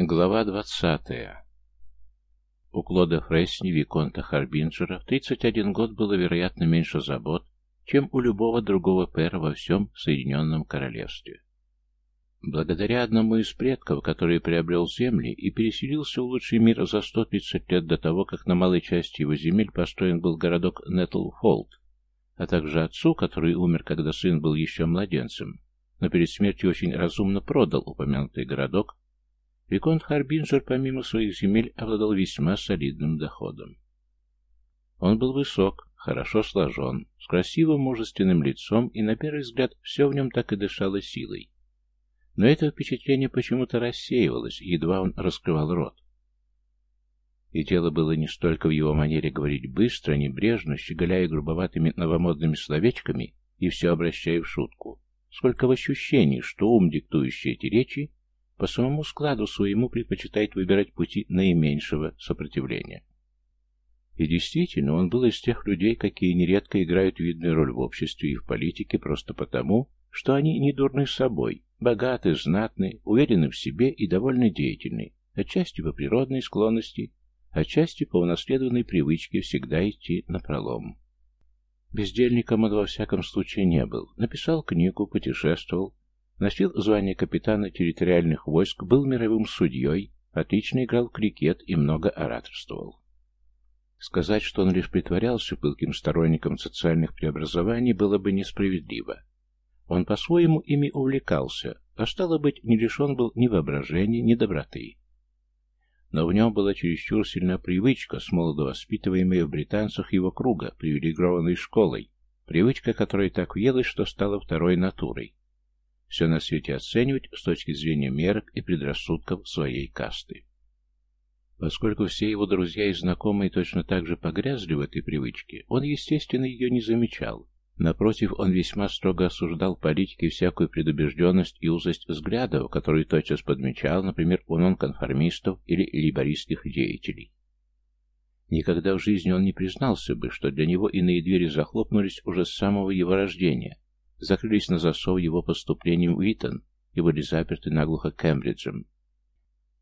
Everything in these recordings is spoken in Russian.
Глава двадцатая. У Клода Фресни, Виконта Харбинджера, в 31 год было, вероятно, меньше забот, чем у любого другого пэра во всем Соединенном Королевстве. Благодаря одному из предков, который приобрел земли и переселился в лучший мир за 130 лет до того, как на малой части его земель построен был городок Нетлфолд, а также отцу, который умер, когда сын был еще младенцем, но перед смертью очень разумно продал упомянутый городок, Виконт Харбинджер помимо своих земель обладал весьма солидным доходом. Он был высок, хорошо сложен, с красивым мужественным лицом, и на первый взгляд все в нем так и дышало силой. Но это впечатление почему-то рассеивалось, едва он раскрывал рот. И дело было не столько в его манере говорить быстро, небрежно, щеголяя грубоватыми новомодными словечками и все обращая в шутку, сколько в ощущении, что ум, диктующий эти речи, по самому складу своему предпочитает выбирать пути наименьшего сопротивления. И действительно, он был из тех людей, какие нередко играют видную роль в обществе и в политике просто потому, что они не дурны собой, богаты, знатны, уверены в себе и довольно деятельны, отчасти по природной склонности, отчасти по унаследованной привычке всегда идти на пролом. Бездельником он во всяком случае не был. Написал книгу, путешествовал, Носил звание капитана территориальных войск, был мировым судьей, отлично играл в крикет и много ораторствовал. Сказать, что он лишь притворялся пылким сторонником социальных преобразований, было бы несправедливо. Он по-своему ими увлекался, а стало быть, не лишен был ни воображения, ни доброты. Но в нем была чересчур сильная привычка, с молодо воспитываемая в британцах его круга, привилегированной школой, привычка, которая так въелась, что стала второй натурой все на свете оценивать с точки зрения мерок и предрассудков своей касты. Поскольку все его друзья и знакомые точно так же погрязли в этой привычке, он, естественно, ее не замечал. Напротив, он весьма строго осуждал политики всякую предубежденность и узость взглядов, которые тотчас подмечал, например, у нонконформистов или либористских деятелей. Никогда в жизни он не признался бы, что для него иные двери захлопнулись уже с самого его рождения, закрылись на засов его поступлением в Итон и были заперты наглухо Кембриджем.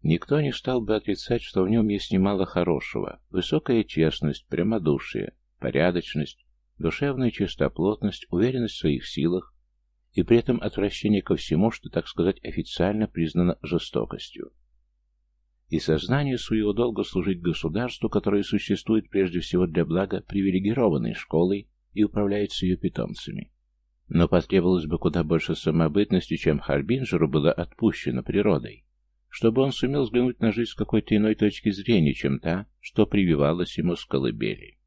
Никто не стал бы отрицать, что в нем есть немало хорошего. Высокая честность, прямодушие, порядочность, душевная чистоплотность, уверенность в своих силах и при этом отвращение ко всему, что, так сказать, официально признано жестокостью. И сознание своего долга служить государству, которое существует прежде всего для блага привилегированной школой и управляется ее питомцами. Но потребовалось бы куда больше самобытности, чем Харбинджеру было отпущено природой, чтобы он сумел взглянуть на жизнь с какой-то иной точки зрения, чем та, что прививалась ему с колыбели.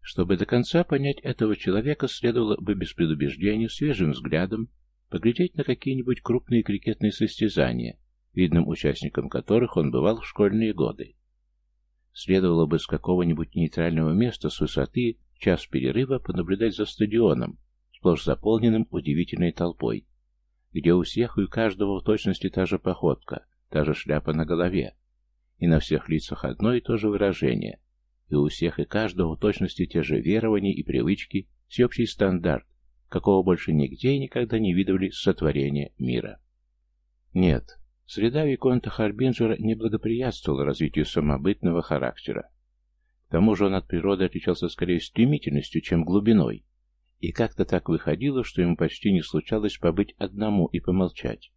Чтобы до конца понять этого человека, следовало бы без предубеждения, свежим взглядом, поглядеть на какие-нибудь крупные крикетные состязания, видным участником которых он бывал в школьные годы. Следовало бы с какого-нибудь нейтрального места с высоты час перерыва понаблюдать за стадионом, сплошь заполненным удивительной толпой, где у всех и у каждого в точности та же походка, та же шляпа на голове, и на всех лицах одно и то же выражение, и у всех и каждого в точности те же верования и привычки, всеобщий стандарт, какого больше нигде и никогда не видывали сотворения мира. Нет, среда Виконта Харбинджера не благоприятствовала развитию самобытного характера. К тому же он от природы отличался скорее стремительностью, чем глубиной, и как-то так выходило, что ему почти не случалось побыть одному и помолчать.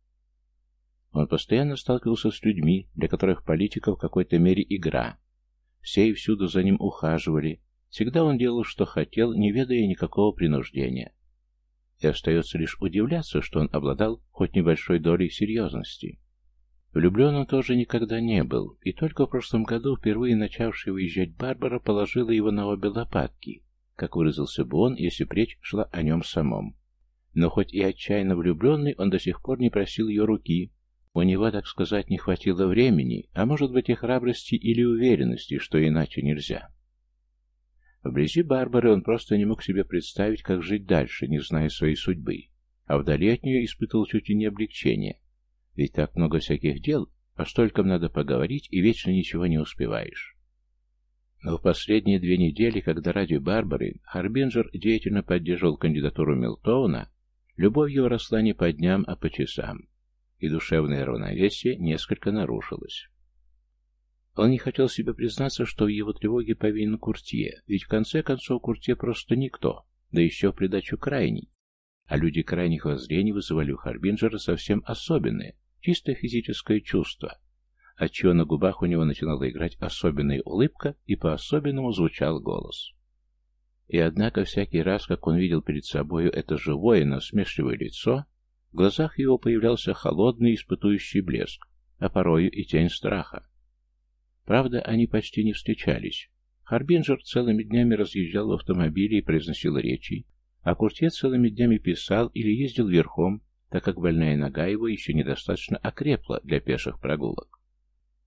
Он постоянно сталкивался с людьми, для которых политика в какой-то мере игра. Все и всюду за ним ухаживали. Всегда он делал, что хотел, не ведая никакого принуждения. И остается лишь удивляться, что он обладал хоть небольшой долей серьезности. Влюблен он тоже никогда не был, и только в прошлом году впервые начавшая выезжать Барбара положила его на обе лопатки, как выразился бы он, если речь шла о нем самом. Но хоть и отчаянно влюбленный, он до сих пор не просил ее руки. У него, так сказать, не хватило времени, а может быть и храбрости или уверенности, что иначе нельзя. Вблизи Барбары он просто не мог себе представить, как жить дальше, не зная своей судьбы, а вдали от нее испытывал чуть ли не облегчение. Ведь так много всяких дел, а столько надо поговорить, и вечно ничего не успеваешь. Но в последние две недели, когда ради Барбары Харбинджер деятельно поддерживал кандидатуру Милтоуна, любовь его росла не по дням, а по часам. и душевное равновесие несколько нарушилось. Он не хотел себе признаться, что в его тревоге повинен Куртье, ведь в конце концов Куртье просто никто, да еще в придачу крайний. А люди крайних воззрений вызывали у Харбинджера совсем особенное, чисто физическое чувство, отчего на губах у него начинала играть особенная улыбка и по-особенному звучал голос. И однако всякий раз, как он видел перед собою это живое, насмешливое лицо, в глазах его появлялся холодный испытующий блеск, а порою и тень страха. Правда, они почти не встречались. Харбинджер целыми днями разъезжал в автомобиле и произносил речи, а Куртье целыми днями писал или ездил верхом, так как больная нога его еще недостаточно окрепла для пеших прогулок.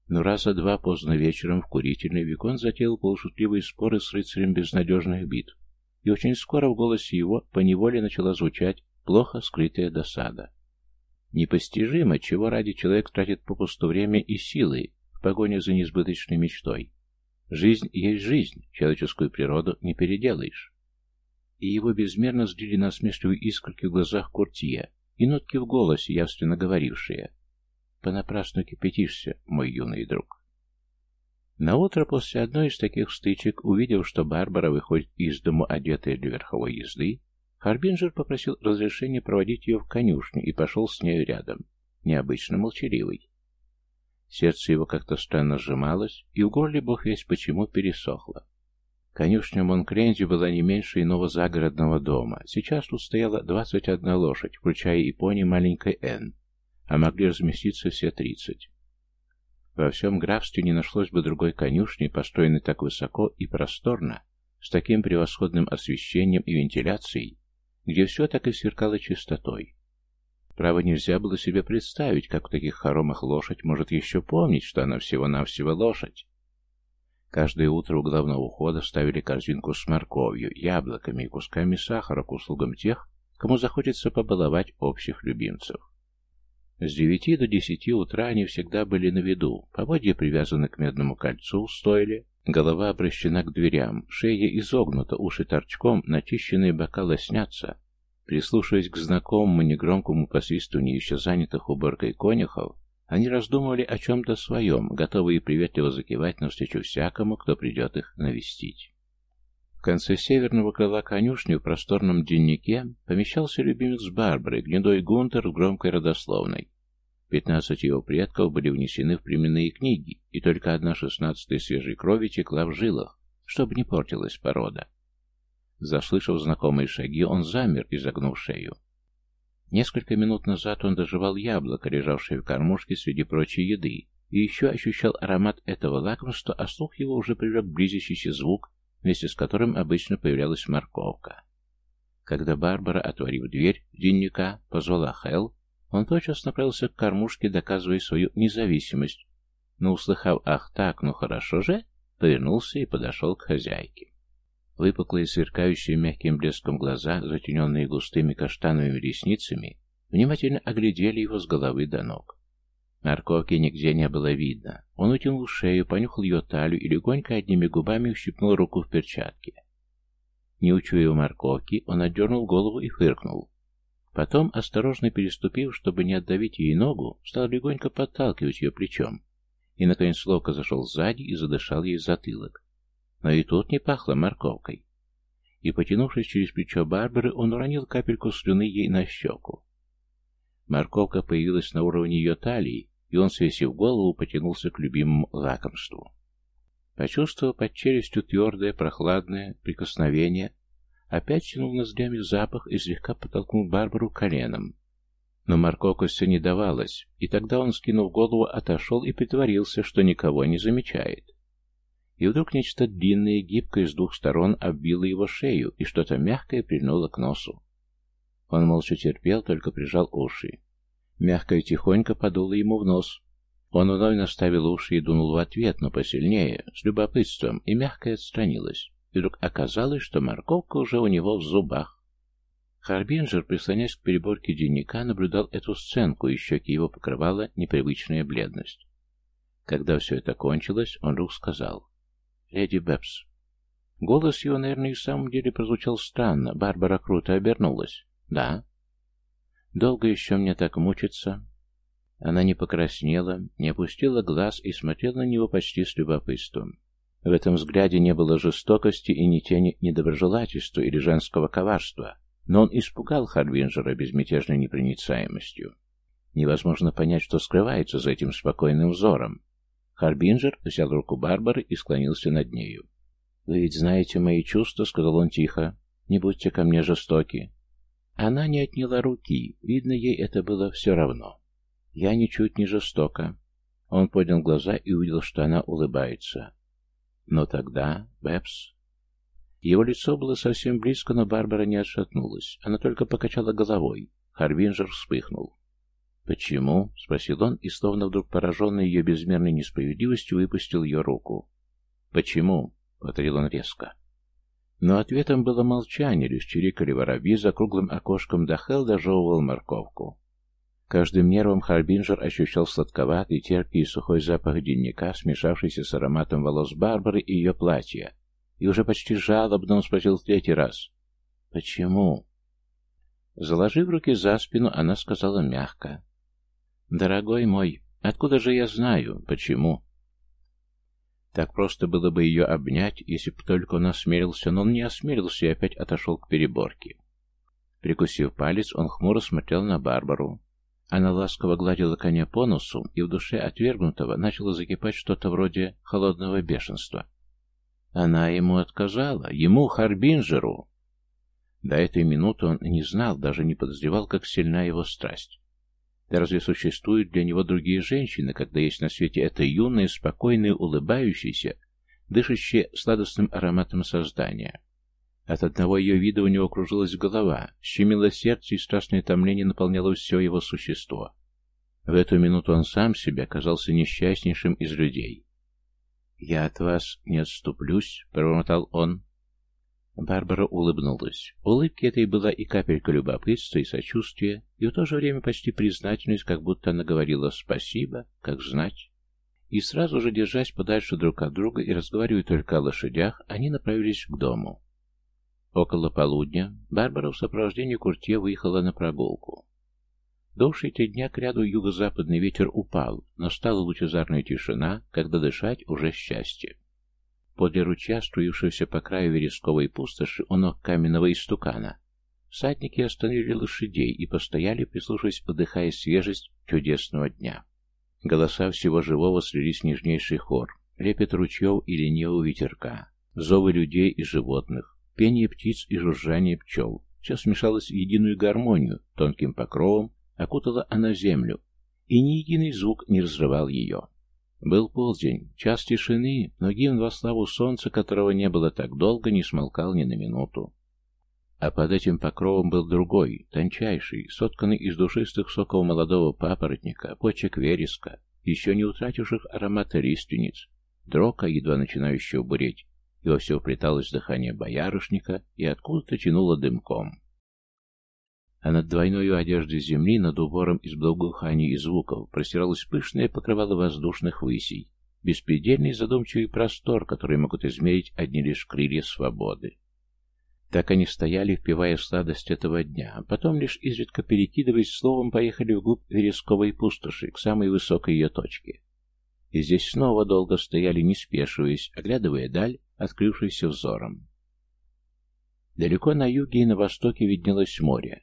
Но раза два поздно вечером в курительной Викон затеял полушутливые споры с рыцарем безнадежных битв, и очень скоро в голосе его поневоле начала звучать плохо скрытая досада. Непостижимо, чего ради человек тратит попусту время и силы, в погоне за несбыточной мечтой. Жизнь есть жизнь, человеческую природу не переделаешь. И его безмерно злили насмешливые искорки в глазах Куртье и нотки в голосе, явственно говорившие «Понапрасну кипятишься, мой юный друг». Наутро после одной из таких стычек, увидев, что Барбара выходит из дому, одетая для верховой езды, Харбинджер попросил разрешения проводить ее в конюшню и пошел с нею рядом, необычно молчаливый. Сердце его как-то странно сжималось, и в горле бог весь почему пересохло. Конюшня Монкренди была не меньше иного загородного дома. Сейчас тут стояла двадцать одна лошадь, включая и пони маленькой Н, а могли разместиться все тридцать. Во всем графстве не нашлось бы другой конюшни, построенной так высоко и просторно, с таким превосходным освещением и вентиляцией, где все так и сверкало чистотой. Право, нельзя было себе представить, как в таких хоромах лошадь может еще помнить, что она всего-навсего лошадь. Каждое утро у главного ухода ставили корзинку с морковью, яблоками и кусками сахара к услугам тех, кому захочется побаловать общих любимцев. С девяти до десяти утра они всегда были на виду, поводья привязаны к медному кольцу, стоили, голова обращена к дверям, шея изогнута, уши торчком, начищенные бока лоснятся, Прислушиваясь к знакомому негромкому посвистыванию еще занятых уборкой конюхов, они раздумывали о чем-то своем, готовые приветливо закивать навстречу всякому, кто придет их навестить. В конце северного крыла конюшни в просторном деннике помещался любимец Барбары, гнедой Гунтер в громкой родословной. Пятнадцать его предков были внесены в племенные книги, и только одна шестнадцатая свежей крови текла в жилах, чтобы не портилась порода. Заслышав знакомые шаги, он замер, изогнув шею. Несколько минут назад он доживал яблоко, лежавшее в кормушке среди прочей еды, и еще ощущал аромат этого лакомства, а слух его уже привлек близящийся звук, вместе с которым обычно появлялась морковка. Когда Барбара, отворив дверь дневника, позвала Хелл, он тотчас направился к кормушке, доказывая свою независимость, но, услыхав «Ах так, ну хорошо же», повернулся и подошел к хозяйке. Выпуклые, сверкающие мягким блеском глаза, затененные густыми каштановыми ресницами, внимательно оглядели его с головы до ног. Морковки нигде не было видно. Он утянул шею, понюхал ее талию и легонько одними губами ущипнул руку в перчатке. Не учуяв морковки, он отдернул голову и фыркнул. Потом, осторожно переступив, чтобы не отдавить ей ногу, стал легонько подталкивать ее плечом. И, наконец, ловко зашел сзади и задышал ей затылок. Но и тут не пахло морковкой. И, потянувшись через плечо Барбары, он уронил капельку слюны ей на щеку. Морковка появилась на уровне ее талии, и он, свесив голову, потянулся к любимому лакомству. Почувствовав под челюстью твердое, прохладное прикосновение, опять тянул ноздрями запах и слегка подтолкнул Барбару коленом. Но морковка все не давалась, и тогда он, скинув голову, отошел и притворился, что никого не замечает. И вдруг нечто длинное и гибкое с двух сторон обвило его шею, и что-то мягкое прильнуло к носу. Он молча терпел, только прижал уши. Мягкое тихонько подуло ему в нос. Он вновь наставил уши и дунул в ответ, но посильнее, с любопытством, и мягко отстранилась. И вдруг оказалось, что морковка уже у него в зубах. Харбинджер, прислонясь к переборке дневника, наблюдал эту сценку, и щеки его покрывала непривычная бледность. Когда все это кончилось, он вдруг сказал леди Бэбс. Голос его, наверное, и в самом деле прозвучал странно. Барбара круто обернулась. «Да». «Долго еще мне так мучиться?» Она не покраснела, не опустила глаз и смотрела на него почти с любопытством. В этом взгляде не было жестокости и ни тени недоброжелательства или женского коварства, но он испугал Харвинджера безмятежной непроницаемостью. Невозможно понять, что скрывается за этим спокойным взором. Харбинджер взял руку Барбары и склонился над нею. «Вы ведь знаете мои чувства», — сказал он тихо. «Не будьте ко мне жестоки». Она не отняла руки, видно, ей это было все равно. «Я ничуть не жестока». Он поднял глаза и увидел, что она улыбается. Но тогда, Бэбс... Его лицо было совсем близко, но Барбара не отшатнулась. Она только покачала головой. Харвинджер вспыхнул. «Почему?» — спросил он, и, словно вдруг пораженный ее безмерной несправедливостью, выпустил ее руку. «Почему?» — повторил он резко. Но ответом было молчание, лишь чирикали воробьи за круглым окошком, да Хелл дожевывал морковку. Каждым нервом Харбинджер ощущал сладковатый, терпкий и сухой запах денника, смешавшийся с ароматом волос Барбары и ее платья. И уже почти жалобно он спросил в третий раз. «Почему?» Заложив руки за спину, она сказала мягко. «Дорогой мой, откуда же я знаю, почему?» Так просто было бы ее обнять, если бы только он осмелился, но он не осмелился и опять отошел к переборке. Прикусив палец, он хмуро смотрел на Барбару. Она ласково гладила коня по носу, и в душе отвергнутого начало закипать что-то вроде холодного бешенства. Она ему отказала, ему, Харбинджеру. До этой минуты он не знал, даже не подозревал, как сильна его страсть. Да разве существуют для него другие женщины, когда есть на свете это юное, спокойное, улыбающееся, дышащее сладостным ароматом создания? От одного ее вида у него кружилась голова, щемило сердце и страшное томление наполняло все его существо. В эту минуту он сам себя казался несчастнейшим из людей. «Я от вас не отступлюсь», — пробормотал он. Барбара улыбнулась. Улыбки этой была и капелька любопытства и сочувствия, и в то же время почти признательность, как будто она говорила «спасибо», как знать. И сразу же, держась подальше друг от друга и разговаривая только о лошадях, они направились к дому. Около полудня Барбара в сопровождении Куртье выехала на прогулку. Дувший три дня к ряду юго-западный ветер упал, но стала лучезарная тишина, когда дышать уже счастье. Подле ручья, струившегося по краю вересковой пустоши у ног каменного истукана, всадники остановили лошадей и постояли, прислушиваясь, вдыхая свежесть чудесного дня. Голоса всего живого слились в нежнейший хор, лепет ручьев и ленивого ветерка, зовы людей и животных, пение птиц и жужжание пчел. Все смешалось в единую гармонию, тонким покровом окутала она землю, и ни единый звук не разрывал ее. Был полдень, час тишины, но гимн во славу солнца, которого не было так долго, не смолкал ни на минуту. А под этим покровом был другой, тончайший, сотканный из душистых соков молодого папоротника, почек вереска, еще не утративших аромата лиственниц, дрока, едва начинающего буреть, и во все вплеталось дыхание боярышника и откуда-то тянуло дымком. А над двойной одеждой земли, над убором из благоуханий и звуков, простиралось пышное покрывало воздушных высей, беспредельный задумчивый простор, который могут измерить одни лишь крылья свободы. Так они стояли, впивая сладость этого дня, а потом, лишь изредка перекидываясь словом, поехали вглубь вересковой пустоши, к самой высокой ее точке. И здесь снова долго стояли, не спешиваясь, оглядывая даль, открывшуюся взором. Далеко на юге и на востоке виднелось море,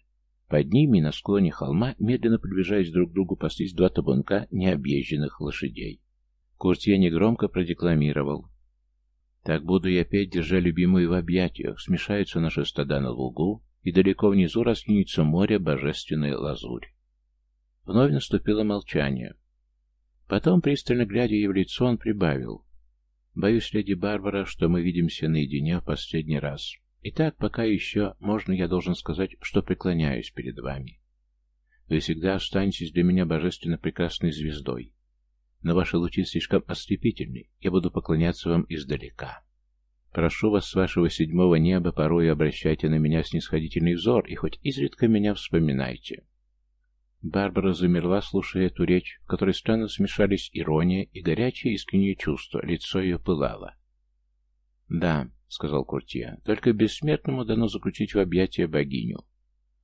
под ними, на склоне холма, медленно приближаясь друг к другу, паслись два табунка необъезженных лошадей. Куртье негромко продекламировал. «Так буду я петь, держа любимую в объятиях, смешаются наши стада на лугу, и далеко внизу раскинется море божественной лазурь». Вновь наступило молчание. Потом, пристально глядя ей в лицо, он прибавил. «Боюсь, леди Барбара, что мы видимся наедине в последний раз». Итак, пока еще можно, я должен сказать, что преклоняюсь перед вами. Вы всегда останетесь для меня божественно прекрасной звездой. Но ваши лучи слишком ослепительны, я буду поклоняться вам издалека. Прошу вас с вашего седьмого неба порой обращайте на меня снисходительный взор и хоть изредка меня вспоминайте. Барбара замерла, слушая эту речь, в которой странно смешались ирония и горячее искреннее чувство, лицо ее пылало. «Да», — сказал Куртье, — «только бессмертному дано заключить в объятия богиню.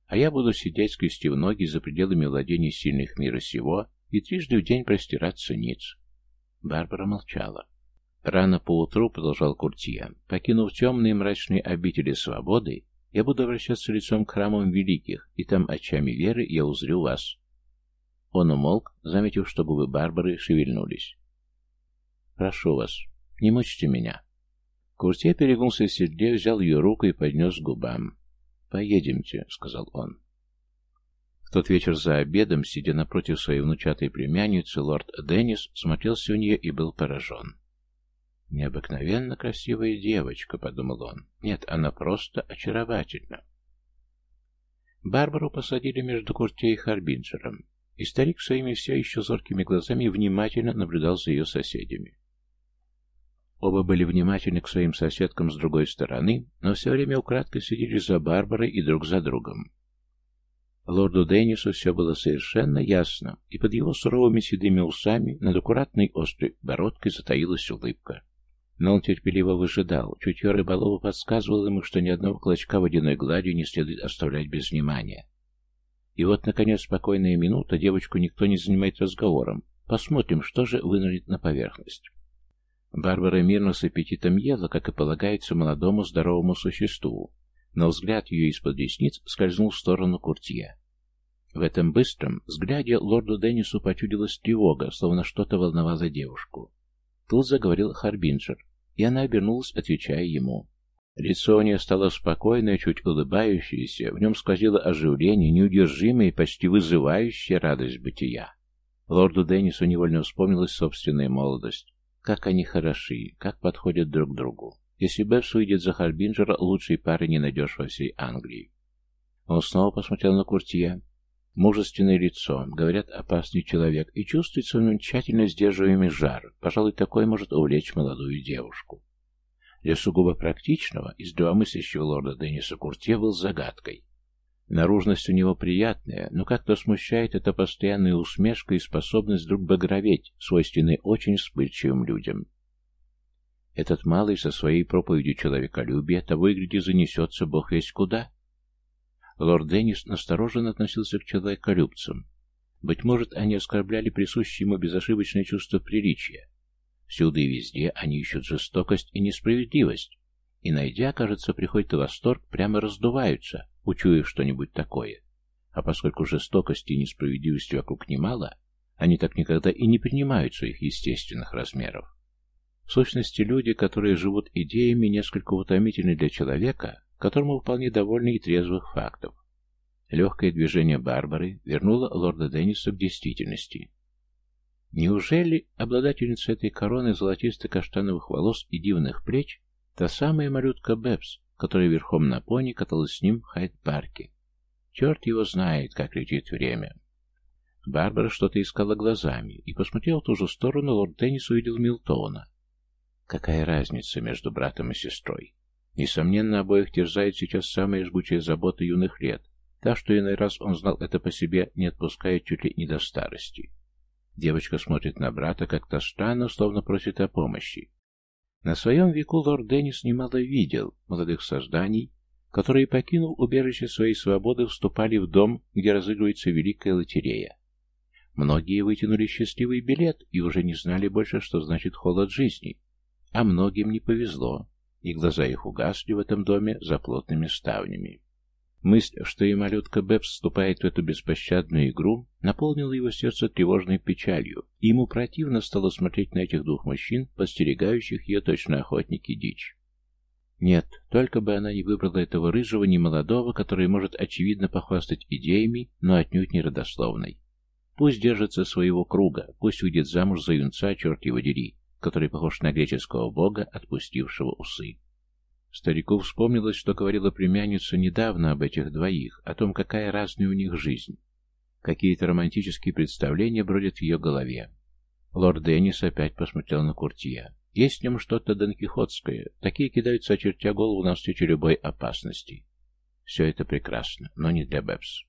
А я буду сидеть, скрестив ноги за пределами владений сильных мира сего, и трижды в день простираться ниц. Барбара молчала. Рано поутру, продолжал Куртия, покинув темные мрачные обители свободы, я буду обращаться лицом к храмам великих, и там очами веры я узрю вас. Он умолк, заметив, что губы Барбары шевельнулись. «Прошу вас, не мучьте меня». Куртье перегнулся в седле, взял ее руку и поднес к губам. «Поедемте», — сказал он. В тот вечер за обедом, сидя напротив своей внучатой племянницы, лорд Деннис смотрелся у нее и был поражен. «Необыкновенно красивая девочка», — подумал он. «Нет, она просто очаровательна». Барбару посадили между Курте и Харбинджером, и старик своими все еще зоркими глазами внимательно наблюдал за ее соседями. Оба были внимательны к своим соседкам с другой стороны, но все время украдкой следили за Барбарой и друг за другом. Лорду Деннису все было совершенно ясно, и под его суровыми седыми усами над аккуратной острой бородкой затаилась улыбка. Но он терпеливо выжидал. Чутье рыболова подсказывало ему, что ни одного клочка водяной глади не следует оставлять без внимания. И вот, наконец, спокойная минута, девочку никто не занимает разговором. Посмотрим, что же вынырнет на поверхность. Барбара мирно с аппетитом ела, как и полагается молодому здоровому существу, но взгляд ее из-под ресниц скользнул в сторону Куртье. В этом быстром взгляде лорду Деннису почудилась тревога, словно что-то волновало девушку. Тут заговорил Харбинджер, и она обернулась, отвечая ему. Лицо у нее стало спокойное, чуть улыбающееся, в нем сквозило оживление, неудержимая и почти вызывающая радость бытия. Лорду Деннису невольно вспомнилась собственная молодость. Как они хороши, как подходят друг другу. Если Бэвс уйдет за Харбинджера, лучшей пары не найдешь во всей Англии. Он снова посмотрел на Куртье. Мужественное лицо, говорят, опасный человек, и чувствуется в нем тщательно сдерживаемый жар. Пожалуй, такой может увлечь молодую девушку. Для сугубо практичного и здравомыслящего лорда Денниса Куртье был загадкой. Наружность у него приятная, но как-то смущает эта постоянная усмешка и способность вдруг багроветь, свойственной очень вспыльчивым людям. Этот малый со своей проповедью человеколюбия того и гляди занесется бог весь куда. Лорд Деннис настороженно относился к человеколюбцам. Быть может, они оскорбляли присущее ему безошибочное чувство приличия. Всюду и везде они ищут жестокость и несправедливость, и, найдя, кажется, приходит восторг, прямо раздуваются, учуяв что-нибудь такое. А поскольку жестокости и несправедливости вокруг немало, они так никогда и не принимают своих естественных размеров. В сущности, люди, которые живут идеями, несколько утомительны для человека, которому вполне довольны и трезвых фактов. Легкое движение Барбары вернуло лорда Денниса к действительности. Неужели обладательница этой короны золотисто-каштановых волос и дивных плеч та самая малютка Бэбс, которая верхом на пони каталась с ним в Хайд-парке? Черт его знает, как летит время. Барбара что-то искала глазами, и, посмотрел в ту же сторону, лорд Деннис увидел Милтона. Какая разница между братом и сестрой? Несомненно, обоих терзает сейчас самая жгучая забота юных лет, та, что иной раз он знал это по себе, не отпускает чуть ли не до старости. Девочка смотрит на брата как-то странно, словно просит о помощи. На своем веку лорд Деннис немало видел молодых созданий, которые, покинув убежище своей свободы, вступали в дом, где разыгрывается великая лотерея. Многие вытянули счастливый билет и уже не знали больше, что значит холод жизни, а многим не повезло, и глаза их угасли в этом доме за плотными ставнями. Мысль, что и малютка Бэб вступает в эту беспощадную игру, наполнила его сердце тревожной печалью, и ему противно стало смотреть на этих двух мужчин, подстерегающих ее точно охотники дичь. Нет, только бы она не выбрала этого рыжего немолодого, который может очевидно похвастать идеями, но отнюдь не родословной. Пусть держится своего круга, пусть выйдет замуж за юнца, черт его дери, который похож на греческого бога, отпустившего усы. Старику вспомнилось, что говорила племянница недавно об этих двоих, о том, какая разная у них жизнь. Какие-то романтические представления бродят в ее голове. Лорд Деннис опять посмотрел на Куртия. Есть в нем что-то донкихотское. Такие кидаются, очертя голову навстречу любой опасности. Все это прекрасно, но не для Бэбс.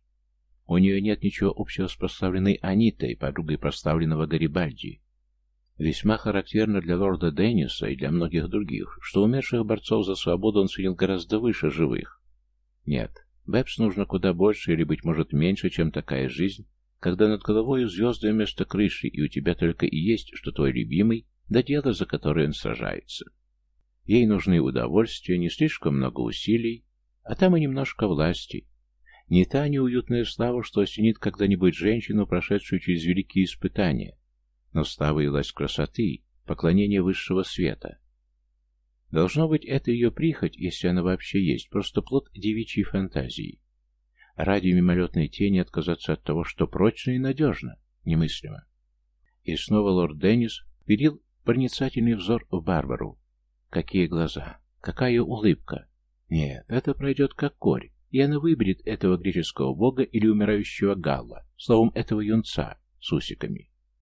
У нее нет ничего общего с прославленной Анитой, подругой прославленного Гарибальди. Весьма характерно для лорда Денниса и для многих других, что умерших борцов за свободу он ценил гораздо выше живых. Нет, Бэбс нужно куда больше или, быть может, меньше, чем такая жизнь, когда над головой звезды вместо крыши, и у тебя только и есть, что твой любимый, да дело, за которое он сражается. Ей нужны удовольствия, не слишком много усилий, а там и немножко власти. Не та неуютная слава, что осенит когда-нибудь женщину, прошедшую через великие испытания, но слава и власть красоты, поклонение высшего света. Должно быть, это ее прихоть, если она вообще есть, просто плод девичьей фантазии. Ради мимолетной тени отказаться от того, что прочно и надежно, немыслимо. И снова лорд Деннис перил проницательный взор в Барбару. Какие глаза! Какая улыбка! Нет, это пройдет как корь, и она выберет этого греческого бога или умирающего Галла, словом, этого юнца с усиками.